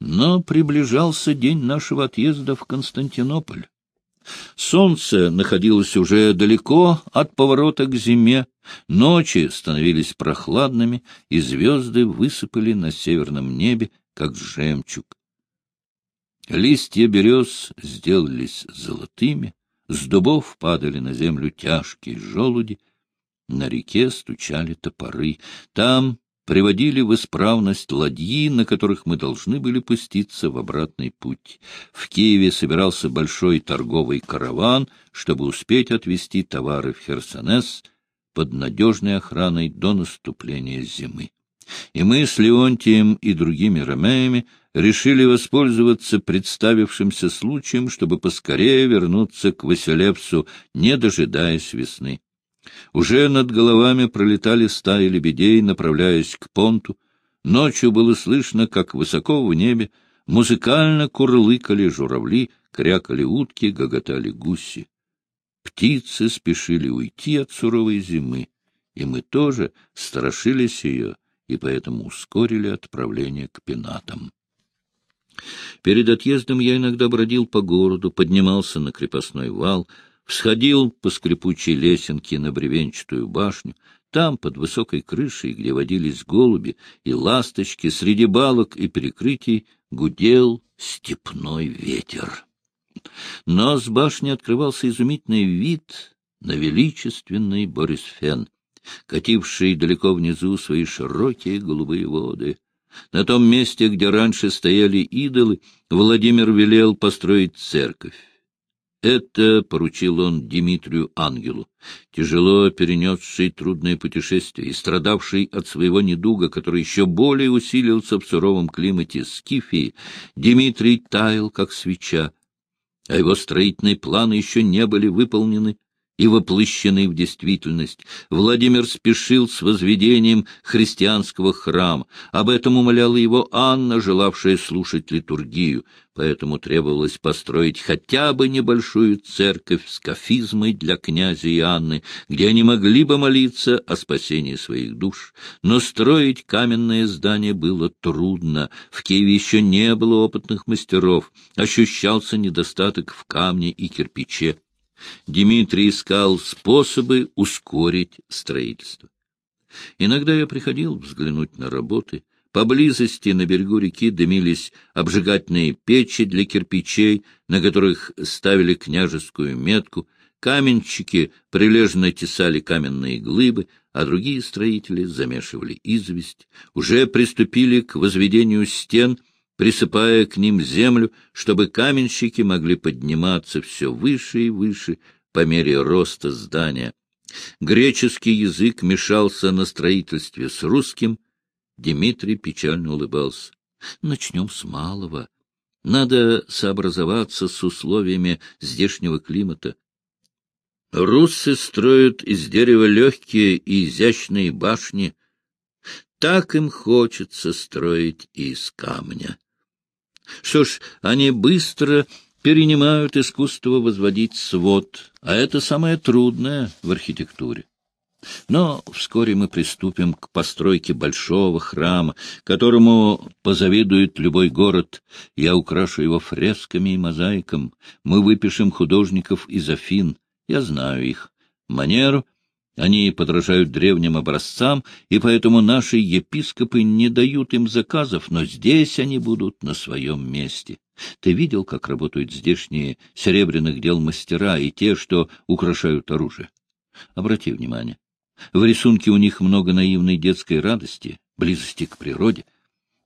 Но приближался день нашего отъезда в Константинополь. Солнце находилось уже далеко от поворота к зиме, ночи становились прохладными, и звезды высыпали на северном небе, как жемчуг. Листья берез сделались золотыми, с дубов падали на землю тяжкие желуди, на реке стучали топоры. Там приводили в исправность ладьи, на которых мы должны были пуститься в обратный путь. В Киеве собирался большой торговый караван, чтобы успеть отвезти товары в Херсонес под надежной охраной до наступления зимы. И мы с Леонтием и другими ромеями решили воспользоваться представившимся случаем, чтобы поскорее вернуться к Василевсу, не дожидаясь весны. Уже над головами пролетали стаи лебедей, направляясь к понту. Ночью было слышно, как высоко в небе музыкально курлыкали журавли, крякали утки, гоготали гуси. Птицы спешили уйти от суровой зимы, и мы тоже страшились ее, и поэтому ускорили отправление к пенатам. Перед отъездом я иногда бродил по городу, поднимался на крепостной вал, всходил по скрипучей лесенке на бревенчатую башню, там, под высокой крышей, где водились голуби и ласточки, среди балок и перекрытий гудел степной ветер. Но с башни открывался изумительный вид на величественный Борисфен, кативший далеко внизу свои широкие голубые воды. На том месте, где раньше стояли идолы, Владимир велел построить церковь. Это поручил он Дмитрию Ангелу, тяжело перенесший трудное путешествие и страдавший от своего недуга, который еще более усилился в суровом климате Скифии, Дмитрий таял, как свеча, а его строительные планы еще не были выполнены и воплощены в действительность. Владимир спешил с возведением христианского храма. Об этом умоляла его Анна, желавшая слушать литургию. Поэтому требовалось построить хотя бы небольшую церковь с кафизмой для князя и Анны, где они могли бы молиться о спасении своих душ. Но строить каменное здание было трудно. В Киеве еще не было опытных мастеров. Ощущался недостаток в камне и кирпиче. Дмитрий искал способы ускорить строительство. Иногда я приходил взглянуть на работы. Поблизости на берегу реки дымились обжигательные печи для кирпичей, на которых ставили княжескую метку. Каменщики прилежно тесали каменные глыбы, а другие строители замешивали известь. Уже приступили к возведению стен — присыпая к ним землю, чтобы каменщики могли подниматься все выше и выше по мере роста здания. Греческий язык мешался на строительстве с русским. Дмитрий печально улыбался. Начнем с малого. Надо сообразоваться с условиями здешнего климата. Руссы строят из дерева легкие и изящные башни. Так им хочется строить и из камня. Что ж, они быстро перенимают искусство возводить свод, а это самое трудное в архитектуре. Но вскоре мы приступим к постройке большого храма, которому позавидует любой город. Я украшу его фресками и мозаиком. Мы выпишем художников из Афин. Я знаю их. Манеру они подражают древним образцам, и поэтому наши епископы не дают им заказов, но здесь они будут на своем месте. Ты видел, как работают здешние серебряных дел мастера и те, что украшают оружие? Обрати внимание. В рисунке у них много наивной детской радости, близости к природе.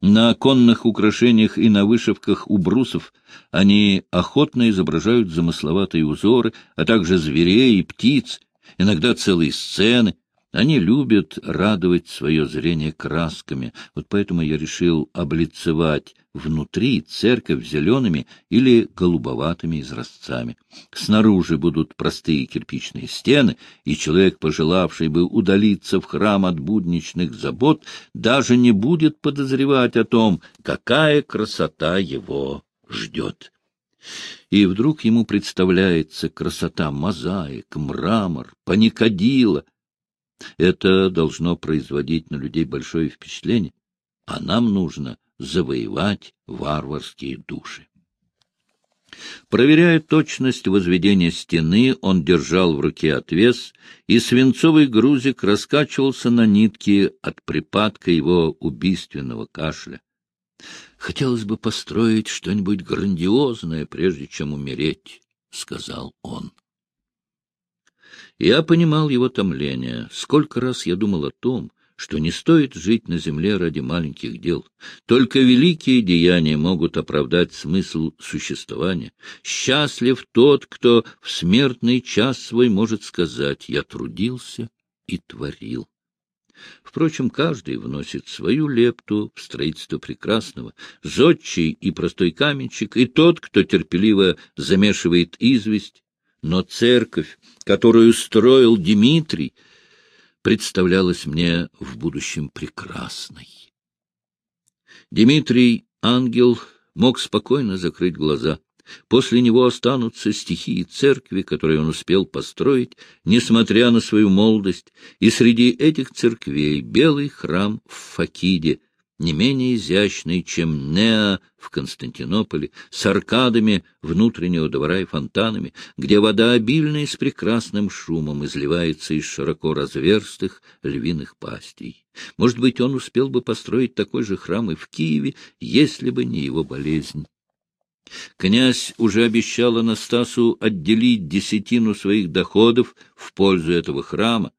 На оконных украшениях и на вышивках у брусов они охотно изображают замысловатые узоры, а также зверей и птиц, иногда целые сцены. Они любят радовать свое зрение красками, вот поэтому я решил облицевать внутри церковь зелеными или голубоватыми изразцами. Снаружи будут простые кирпичные стены, и человек, пожелавший бы удалиться в храм от будничных забот, даже не будет подозревать о том, какая красота его ждет и вдруг ему представляется красота мозаик, мрамор, паникадила. Это должно производить на людей большое впечатление, а нам нужно завоевать варварские души. Проверяя точность возведения стены, он держал в руке отвес, и свинцовый грузик раскачивался на нитке от припадка его убийственного кашля. «Хотелось бы построить что-нибудь грандиозное, прежде чем умереть», — сказал он. Я понимал его томление. Сколько раз я думал о том, что не стоит жить на земле ради маленьких дел. Только великие деяния могут оправдать смысл существования. Счастлив тот, кто в смертный час свой может сказать «я трудился и творил». Впрочем, каждый вносит свою лепту в строительство прекрасного. Зодчий и простой каменщик, и тот, кто терпеливо замешивает известь. Но церковь, которую строил Дмитрий, представлялась мне в будущем прекрасной. Дмитрий, ангел, мог спокойно закрыть глаза. После него останутся стихии церкви, которые он успел построить, несмотря на свою молодость, и среди этих церквей белый храм в Факиде — не менее изящный, чем Неа в Константинополе, с аркадами внутреннего двора и фонтанами, где вода обильная с прекрасным шумом изливается из широко разверстых львиных пастей. Может быть, он успел бы построить такой же храм и в Киеве, если бы не его болезнь. Князь уже обещал Анастасу отделить десятину своих доходов в пользу этого храма.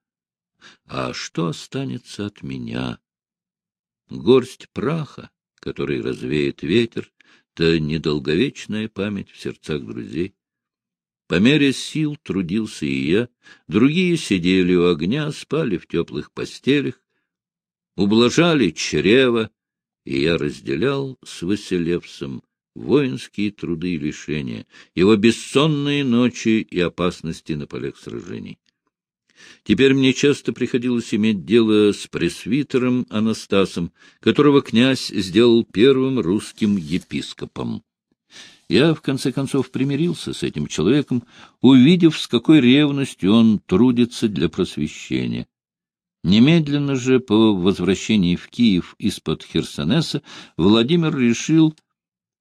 А что останется от меня? горсть праха, который развеет ветер, то недолговечная память в сердцах друзей. По мере сил трудился и я, другие сидели у огня, спали в теплых постелях, ублажали чрево, и я разделял с Василевсом воинские труды и лишения, его бессонные ночи и опасности на полях сражений. Теперь мне часто приходилось иметь дело с пресвитером Анастасом, которого князь сделал первым русским епископом. Я, в конце концов, примирился с этим человеком, увидев, с какой ревностью он трудится для просвещения. Немедленно же по возвращении в Киев из-под Херсонеса Владимир решил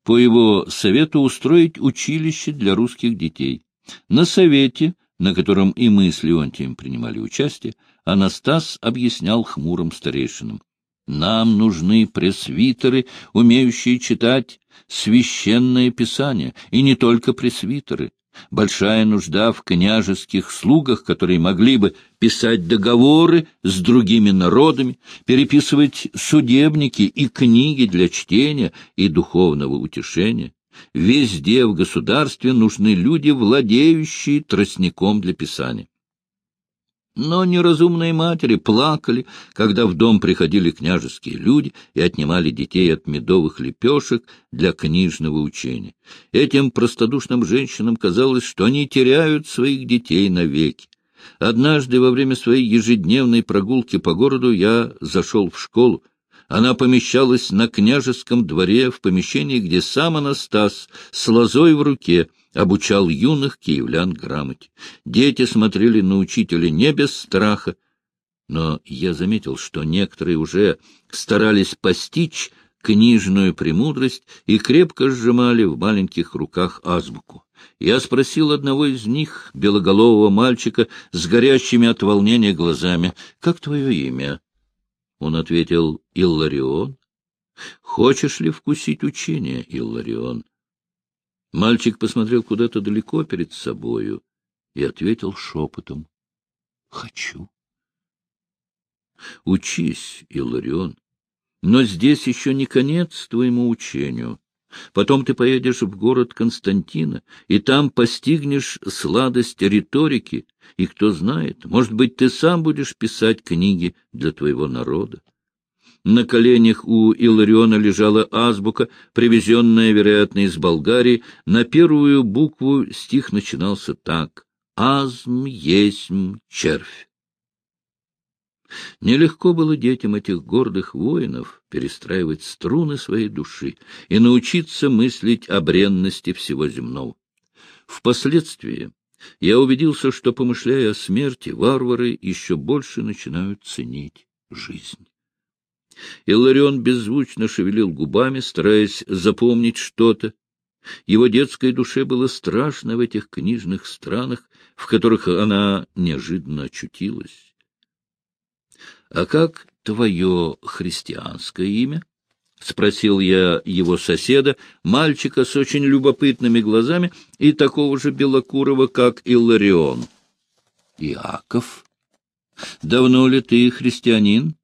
по его совету устроить училище для русских детей. На совете на котором и мы с Леонтием принимали участие, Анастас объяснял хмурым старейшинам. Нам нужны пресвитеры, умеющие читать священное писание, и не только пресвитеры. Большая нужда в княжеских слугах, которые могли бы писать договоры с другими народами, переписывать судебники и книги для чтения и духовного утешения. Везде в государстве нужны люди, владеющие тростником для писания. Но неразумные матери плакали, когда в дом приходили княжеские люди и отнимали детей от медовых лепешек для книжного учения. Этим простодушным женщинам казалось, что они теряют своих детей навеки. Однажды во время своей ежедневной прогулки по городу я зашел в школу. Она помещалась на княжеском дворе в помещении, где сам Анастас с лозой в руке обучал юных киевлян грамоте. Дети смотрели на учителя не без страха, но я заметил, что некоторые уже старались постичь книжную премудрость и крепко сжимали в маленьких руках азбуку. Я спросил одного из них, белоголового мальчика, с горящими от волнения глазами, «Как твое имя?» Он ответил, Илларион. Хочешь ли вкусить учение, Илларион? Мальчик посмотрел куда-то далеко перед собою и ответил шепотом. Хочу. Учись, Илларион, но здесь еще не конец твоему учению. Потом ты поедешь в город Константина, и там постигнешь сладость риторики, и кто знает, может быть, ты сам будешь писать книги для твоего народа. На коленях у Илариона лежала азбука, привезенная, вероятно, из Болгарии. На первую букву стих начинался так «Азм есмь червь». Нелегко было детям этих гордых воинов перестраивать струны своей души и научиться мыслить о бренности всего земного. Впоследствии я убедился, что, помышляя о смерти, варвары еще больше начинают ценить жизнь. Иларион беззвучно шевелил губами, стараясь запомнить что-то. Его детской душе было страшно в этих книжных странах, в которых она неожиданно очутилась. — А как твое христианское имя? — спросил я его соседа, мальчика с очень любопытными глазами и такого же белокурого, как Илларион. — Иаков. — Давно ли ты христианин? —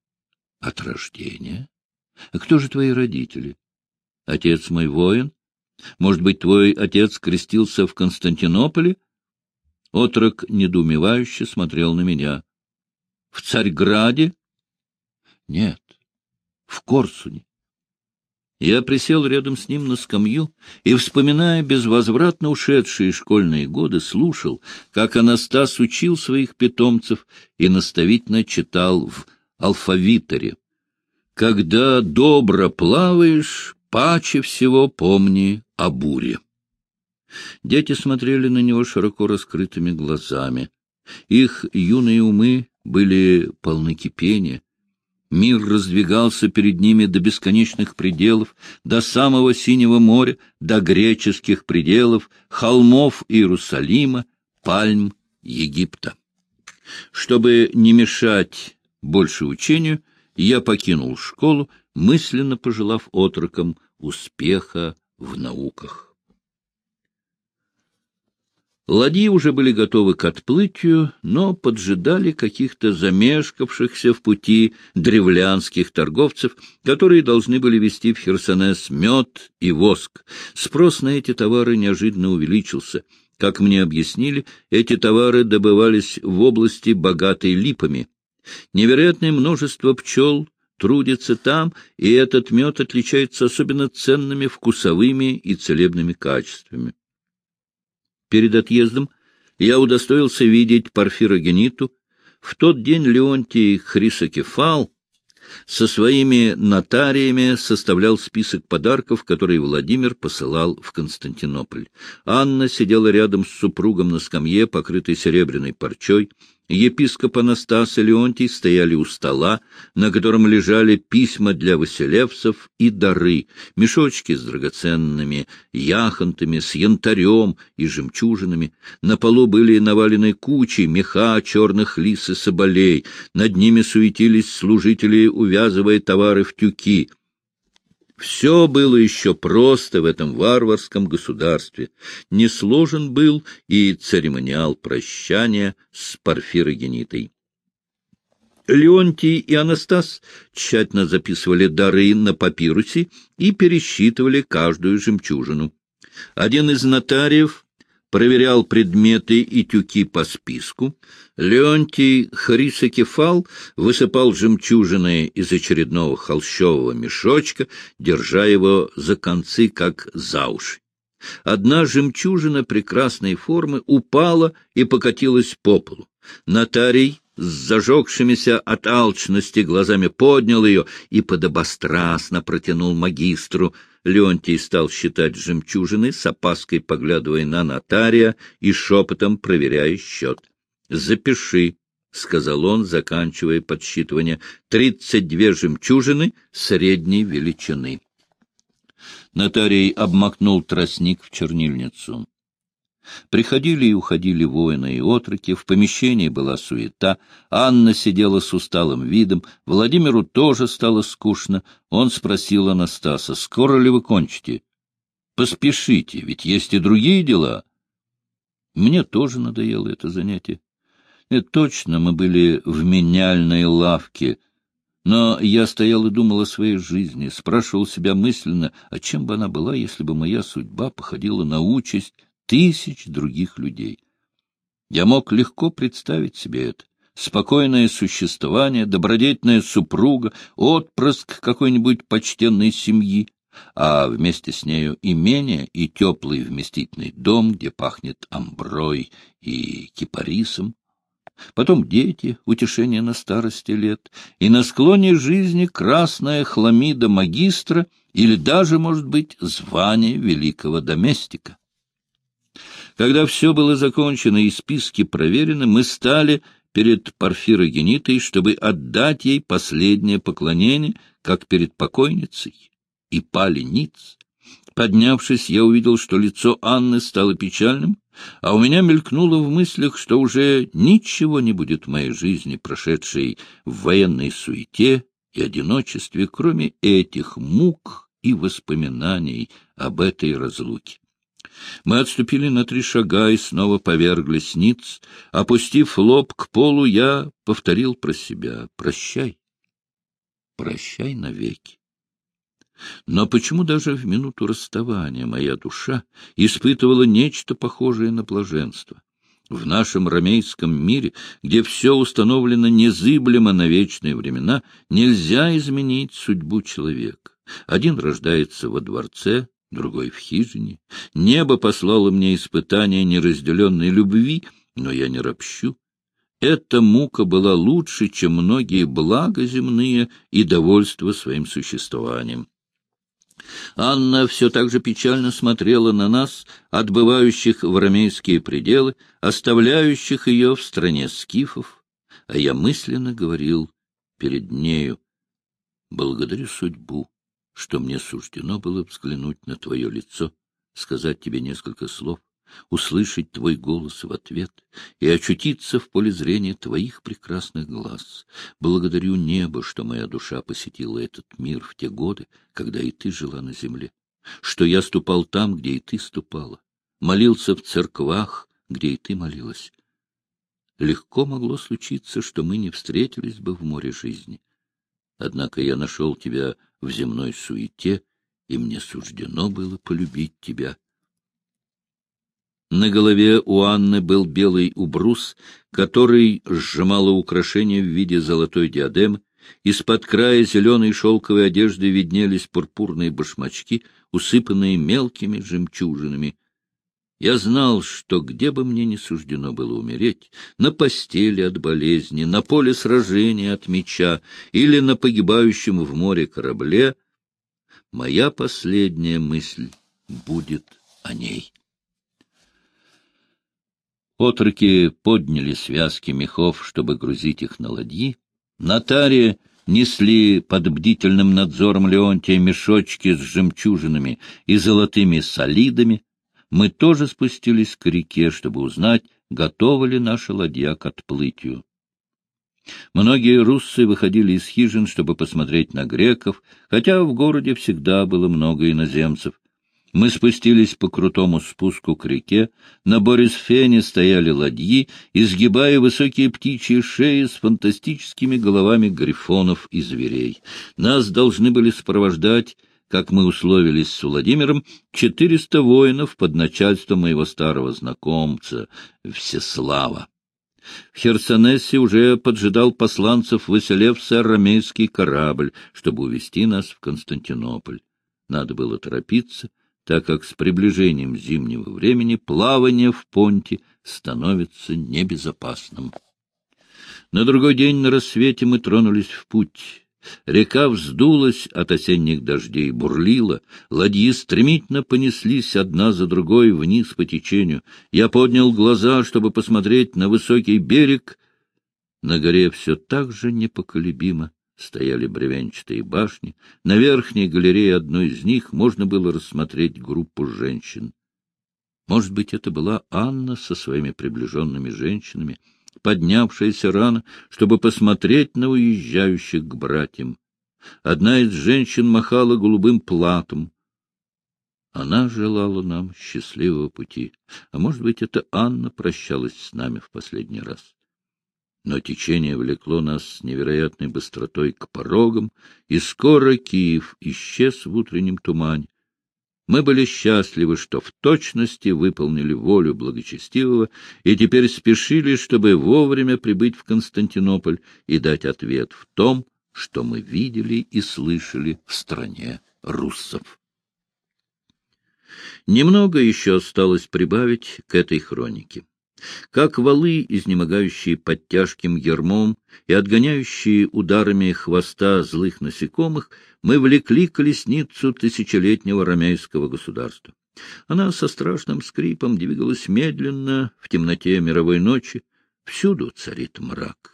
От рождения. — Кто же твои родители? — Отец мой воин. Может быть, твой отец крестился в Константинополе? Отрок недоумевающе смотрел на меня. — В Царьграде? — Нет, в Корсуне. Я присел рядом с ним на скамью и, вспоминая безвозвратно ушедшие школьные годы, слушал, как Анастас учил своих питомцев и наставительно читал в алфавиторе. «Когда добро плаваешь, паче всего помни о буре». Дети смотрели на него широко раскрытыми глазами. Их юные умы были полны кипения, Мир раздвигался перед ними до бесконечных пределов, до самого Синего моря, до греческих пределов, холмов Иерусалима, пальм Египта. Чтобы не мешать больше учению, я покинул школу, мысленно пожелав отрокам успеха в науках. Ладьи уже были готовы к отплытию, но поджидали каких-то замешкавшихся в пути древлянских торговцев, которые должны были везти в Херсонес мед и воск. Спрос на эти товары неожиданно увеличился. Как мне объяснили, эти товары добывались в области, богатой липами. Невероятное множество пчел трудится там, и этот мед отличается особенно ценными вкусовыми и целебными качествами. Перед отъездом я удостоился видеть Порфирогениту. В тот день Леонтий Хрисокефал со своими нотариями составлял список подарков, которые Владимир посылал в Константинополь. Анна сидела рядом с супругом на скамье, покрытой серебряной парчой. Епископ Анастас и Леонтий стояли у стола, на котором лежали письма для василевцев и дары, мешочки с драгоценными яхонтами, с янтарем и жемчужинами. На полу были навалены кучи меха черных лис и соболей, над ними суетились служители, увязывая товары в тюки — все было еще просто в этом варварском государстве. Не сложен был и церемониал прощания с Порфирогенитой. Леонтий и Анастас тщательно записывали дары на папирусе и пересчитывали каждую жемчужину. Один из нотариев проверял предметы и тюки по списку. Леонтий Хрисокефал высыпал жемчужины из очередного холщового мешочка, держа его за концы, как за уши. Одна жемчужина прекрасной формы упала и покатилась по полу. Нотарий с зажегшимися от алчности глазами поднял ее и подобострастно протянул магистру — Леонтий стал считать жемчужины, с опаской поглядывая на нотария и шепотом проверяя счет. «Запиши», — сказал он, заканчивая подсчитывание, — «тридцать две жемчужины средней величины». Нотарий обмакнул тростник в чернильницу. Приходили и уходили воины и отроки, в помещении была суета, Анна сидела с усталым видом, Владимиру тоже стало скучно. Он спросил Анастаса, скоро ли вы кончите? — Поспешите, ведь есть и другие дела. Мне тоже надоело это занятие. Это точно, мы были в меняльной лавке, но я стоял и думал о своей жизни, спрашивал себя мысленно, а чем бы она была, если бы моя судьба походила на участь тысяч других людей. Я мог легко представить себе это. Спокойное существование, добродетельная супруга, отпрыск какой-нибудь почтенной семьи, а вместе с нею имение и теплый вместительный дом, где пахнет амброй и кипарисом. Потом дети, утешение на старости лет, и на склоне жизни красная хламида магистра или даже, может быть, звание великого доместика. Когда все было закончено и списки проверены, мы стали перед Порфирогенитой, чтобы отдать ей последнее поклонение, как перед покойницей, и пали ниц. Поднявшись, я увидел, что лицо Анны стало печальным, а у меня мелькнуло в мыслях, что уже ничего не будет в моей жизни, прошедшей в военной суете и одиночестве, кроме этих мук и воспоминаний об этой разлуке. Мы отступили на три шага и снова поверглись ниц. Опустив лоб к полу, я повторил про себя «Прощай, прощай навеки». Но почему даже в минуту расставания моя душа испытывала нечто похожее на блаженство? В нашем ромейском мире, где все установлено незыблемо на вечные времена, нельзя изменить судьбу человека. Один рождается во дворце, другой в хижине. Небо послало мне испытание неразделенной любви, но я не ропщу. Эта мука была лучше, чем многие блага земные и довольство своим существованием. Анна все так же печально смотрела на нас, отбывающих в ромейские пределы, оставляющих ее в стране скифов, а я мысленно говорил перед нею, «Благодарю судьбу, что мне суждено было взглянуть на твое лицо, сказать тебе несколько слов, услышать твой голос в ответ и очутиться в поле зрения твоих прекрасных глаз. Благодарю небо, что моя душа посетила этот мир в те годы, когда и ты жила на земле, что я ступал там, где и ты ступала, молился в церквах, где и ты молилась. Легко могло случиться, что мы не встретились бы в море жизни. Однако я нашел тебя в земной суете, и мне суждено было полюбить тебя. На голове у Анны был белый убрус, который сжимало украшение в виде золотой диадемы. Из-под края зеленой шелковой одежды виднелись пурпурные башмачки, усыпанные мелкими жемчужинами. Я знал, что где бы мне ни суждено было умереть, на постели от болезни, на поле сражения от меча или на погибающем в море корабле, моя последняя мысль будет о ней. Отроки подняли связки мехов, чтобы грузить их на ладьи. Нотари несли под бдительным надзором Леонтия мешочки с жемчужинами и золотыми солидами. Мы тоже спустились к реке, чтобы узнать, готова ли наша ладья к отплытию. Многие руссы выходили из хижин, чтобы посмотреть на греков, хотя в городе всегда было много иноземцев. Мы спустились по крутому спуску к реке, на Борисфене стояли ладьи, изгибая высокие птичьи шеи с фантастическими головами грифонов и зверей. Нас должны были сопровождать, как мы условились с Владимиром, четыреста воинов под начальством моего старого знакомца Всеслава. В Херсонесе уже поджидал посланцев Василевса ромейский корабль, чтобы увезти нас в Константинополь. Надо было торопиться, так как с приближением зимнего времени плавание в понте становится небезопасным. На другой день на рассвете мы тронулись в путь. Река вздулась от осенних дождей, бурлила, ладьи стремительно понеслись одна за другой вниз по течению. Я поднял глаза, чтобы посмотреть на высокий берег. На горе все так же непоколебимо стояли бревенчатые башни. На верхней галерее одной из них можно было рассмотреть группу женщин. Может быть, это была Анна со своими приближенными женщинами, поднявшаяся рано, чтобы посмотреть на уезжающих к братьям. Одна из женщин махала голубым платом. Она желала нам счастливого пути, а может быть, это Анна прощалась с нами в последний раз но течение влекло нас с невероятной быстротой к порогам, и скоро Киев исчез в утреннем тумане. Мы были счастливы, что в точности выполнили волю благочестивого и теперь спешили, чтобы вовремя прибыть в Константинополь и дать ответ в том, что мы видели и слышали в стране руссов. Немного еще осталось прибавить к этой хронике. Как валы, изнемогающие под тяжким ермом и отгоняющие ударами хвоста злых насекомых, мы влекли колесницу тысячелетнего ромейского государства. Она со страшным скрипом двигалась медленно в темноте мировой ночи. Всюду царит мрак.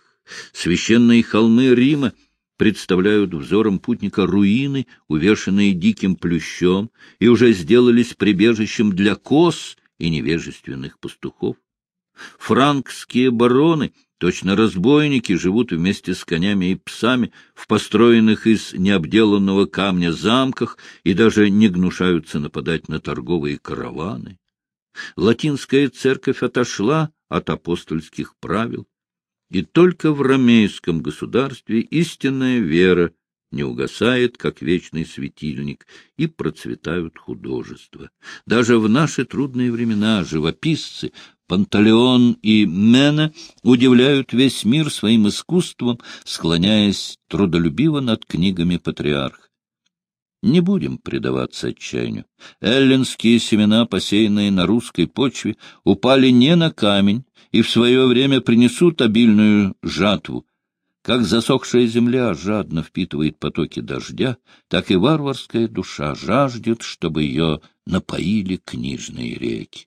Священные холмы Рима представляют взором путника руины, увешанные диким плющом, и уже сделались прибежищем для коз и невежественных пастухов. Франкские бароны, точно разбойники, живут вместе с конями и псами в построенных из необделанного камня замках и даже не гнушаются нападать на торговые караваны. Латинская церковь отошла от апостольских правил, и только в ромейском государстве истинная вера не угасает, как вечный светильник, и процветают художества. Даже в наши трудные времена живописцы Панталеон и Мена удивляют весь мир своим искусством, склоняясь трудолюбиво над книгами патриарха. Не будем предаваться отчаянию. Эллинские семена, посеянные на русской почве, упали не на камень и в свое время принесут обильную жатву. Как засохшая земля жадно впитывает потоки дождя, так и варварская душа жаждет, чтобы ее напоили книжные реки.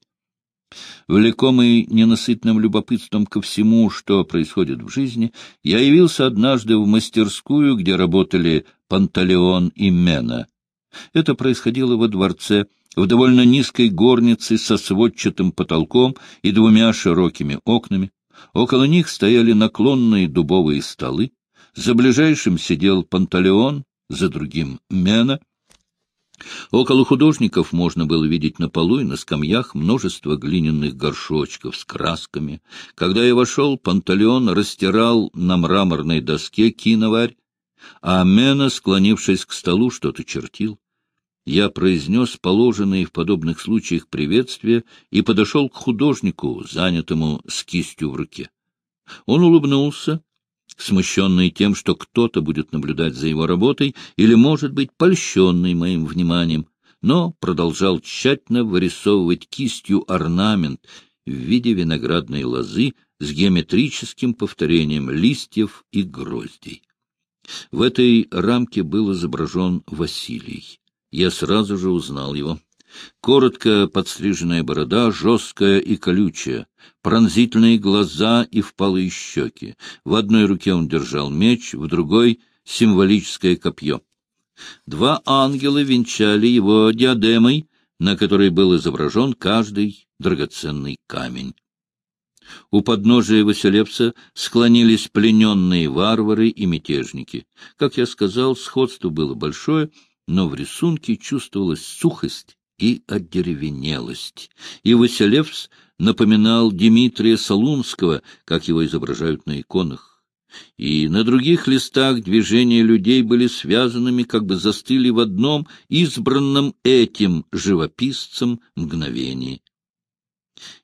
Влекомый ненасытным любопытством ко всему, что происходит в жизни, я явился однажды в мастерскую, где работали Панталеон и Мена. Это происходило во дворце, в довольно низкой горнице со сводчатым потолком и двумя широкими окнами. Около них стояли наклонные дубовые столы. За ближайшим сидел Панталеон, за другим — Мена, Около художников можно было видеть на полу и на скамьях множество глиняных горшочков с красками. Когда я вошел, Панталеон растирал на мраморной доске киноварь, а Мена, склонившись к столу, что-то чертил. Я произнес положенные в подобных случаях приветствия и подошел к художнику, занятому с кистью в руке. Он улыбнулся, смущенный тем, что кто-то будет наблюдать за его работой, или, может быть, польщенный моим вниманием, но продолжал тщательно вырисовывать кистью орнамент в виде виноградной лозы с геометрическим повторением листьев и гроздей. В этой рамке был изображен Василий. Я сразу же узнал его. Коротко подстриженная борода, жесткая и колючая, пронзительные глаза и впалые щеки. В одной руке он держал меч, в другой — символическое копье. Два ангела венчали его диадемой, на которой был изображен каждый драгоценный камень. У подножия Василевса склонились плененные варвары и мятежники. Как я сказал, сходство было большое, но в рисунке чувствовалась сухость и одеревенелость. И Василевс напоминал Дмитрия Солунского, как его изображают на иконах. И на других листах движения людей были связанными, как бы застыли в одном избранном этим живописцем мгновении.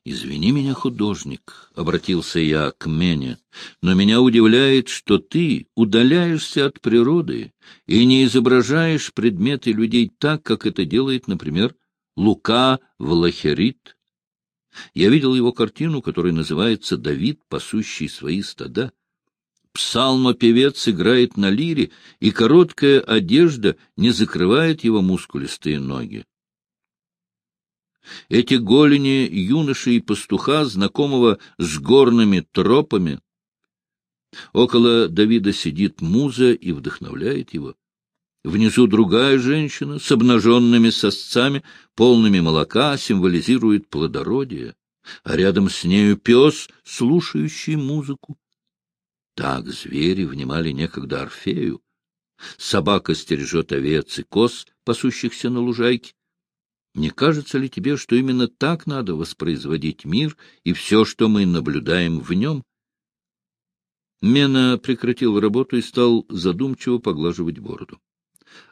«Извини меня, художник», — обратился я к Мене, — «но меня удивляет, что ты удаляешься от природы и не изображаешь предметы людей так, как это делает, например, Лука Влахерит. Я видел его картину, которая называется «Давид, пасущий свои стада». Псалмопевец играет на лире, и короткая одежда не закрывает его мускулистые ноги. Эти голени юноши и пастуха, знакомого с горными тропами. Около Давида сидит муза и вдохновляет его. Внизу другая женщина с обнаженными сосцами, полными молока, символизирует плодородие, а рядом с нею пес, слушающий музыку. Так звери внимали некогда Орфею. Собака стережет овец и коз, пасущихся на лужайке. Не кажется ли тебе, что именно так надо воспроизводить мир и все, что мы наблюдаем в нем? Мена прекратил работу и стал задумчиво поглаживать бороду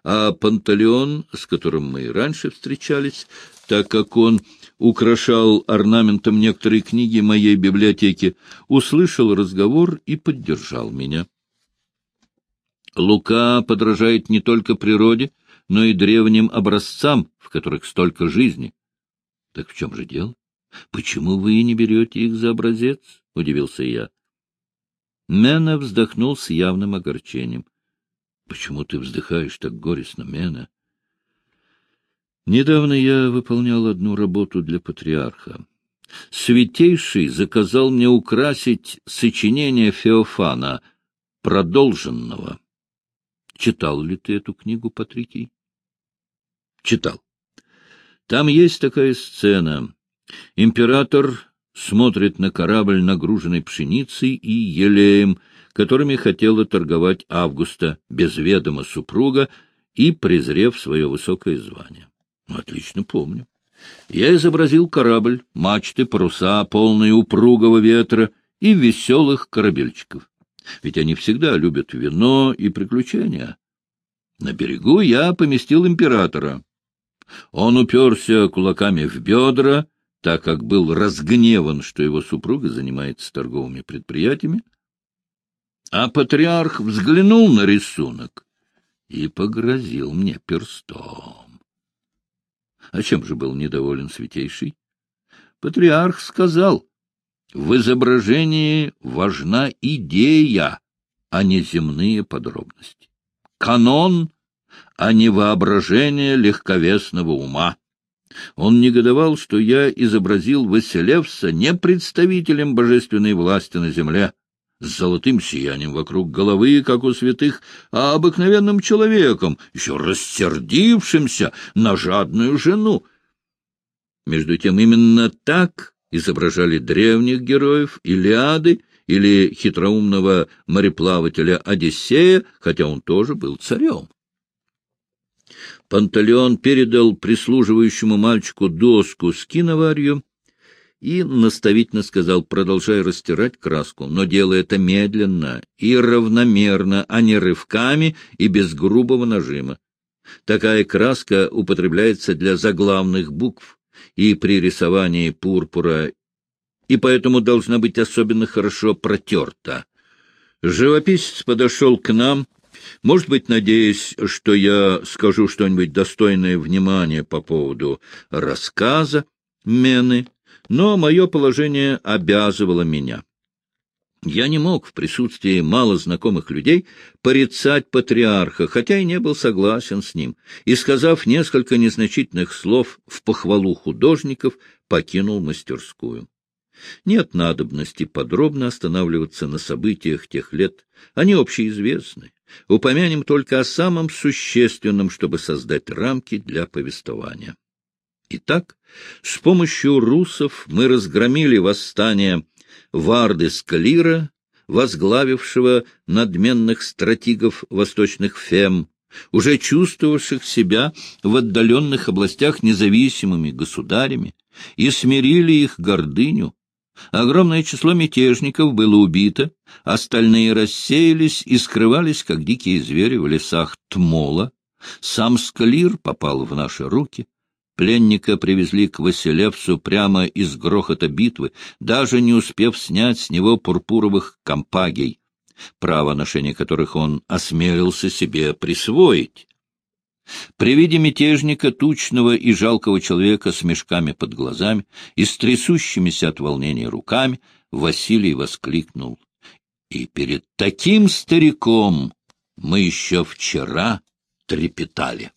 а Панталеон, с которым мы и раньше встречались, так как он украшал орнаментом некоторые книги моей библиотеки, услышал разговор и поддержал меня. Лука подражает не только природе, но и древним образцам, в которых столько жизни. — Так в чем же дело? Почему вы не берете их за образец? — удивился я. Мена вздохнул с явным огорчением. — Почему ты вздыхаешь так горестно, Мена? Недавно я выполнял одну работу для патриарха. Святейший заказал мне украсить сочинение Феофана, продолженного. Читал ли ты эту книгу, Патрикий? Читал. Там есть такая сцена. Император смотрит на корабль, нагруженный пшеницей и елеем, которыми хотела торговать Августа без ведома супруга и презрев свое высокое звание. Отлично помню. Я изобразил корабль, мачты, паруса, полные упругого ветра и веселых корабельчиков. Ведь они всегда любят вино и приключения. На берегу я поместил императора. Он уперся кулаками в бедра, так как был разгневан, что его супруга занимается торговыми предприятиями. А патриарх взглянул на рисунок и погрозил мне перстом. А чем же был недоволен святейший? Патриарх сказал, в изображении важна идея, а не земные подробности. Канон а не воображение легковесного ума. Он негодовал, что я изобразил Василевса не представителем божественной власти на земле, с золотым сиянием вокруг головы, как у святых, а обыкновенным человеком, еще рассердившимся на жадную жену. Между тем именно так изображали древних героев Илиады или хитроумного мореплавателя Одиссея, хотя он тоже был царем. Панталеон передал прислуживающему мальчику доску с киноварью и наставительно сказал, продолжай растирать краску, но делай это медленно и равномерно, а не рывками и без грубого нажима. Такая краска употребляется для заглавных букв и при рисовании пурпура, и поэтому должна быть особенно хорошо протерта. Живописец подошел к нам может быть, надеясь, что я скажу что-нибудь достойное внимания по поводу рассказа Мены, но мое положение обязывало меня. Я не мог в присутствии малознакомых людей порицать патриарха, хотя и не был согласен с ним, и, сказав несколько незначительных слов в похвалу художников, покинул мастерскую. Нет надобности подробно останавливаться на событиях тех лет, они общеизвестны. Упомянем только о самом существенном, чтобы создать рамки для повествования. Итак, с помощью русов мы разгромили восстание Варды Скалира, возглавившего надменных стратигов восточных фем, уже чувствовавших себя в отдаленных областях независимыми государями, и смирили их гордыню, Огромное число мятежников было убито, остальные рассеялись и скрывались, как дикие звери в лесах Тмола. Сам Склир попал в наши руки. Пленника привезли к Василевсу прямо из грохота битвы, даже не успев снять с него пурпуровых компагий, право ношения которых он осмелился себе присвоить. При виде мятежника, тучного и жалкого человека с мешками под глазами и с трясущимися от волнения руками, Василий воскликнул. И перед таким стариком мы еще вчера трепетали.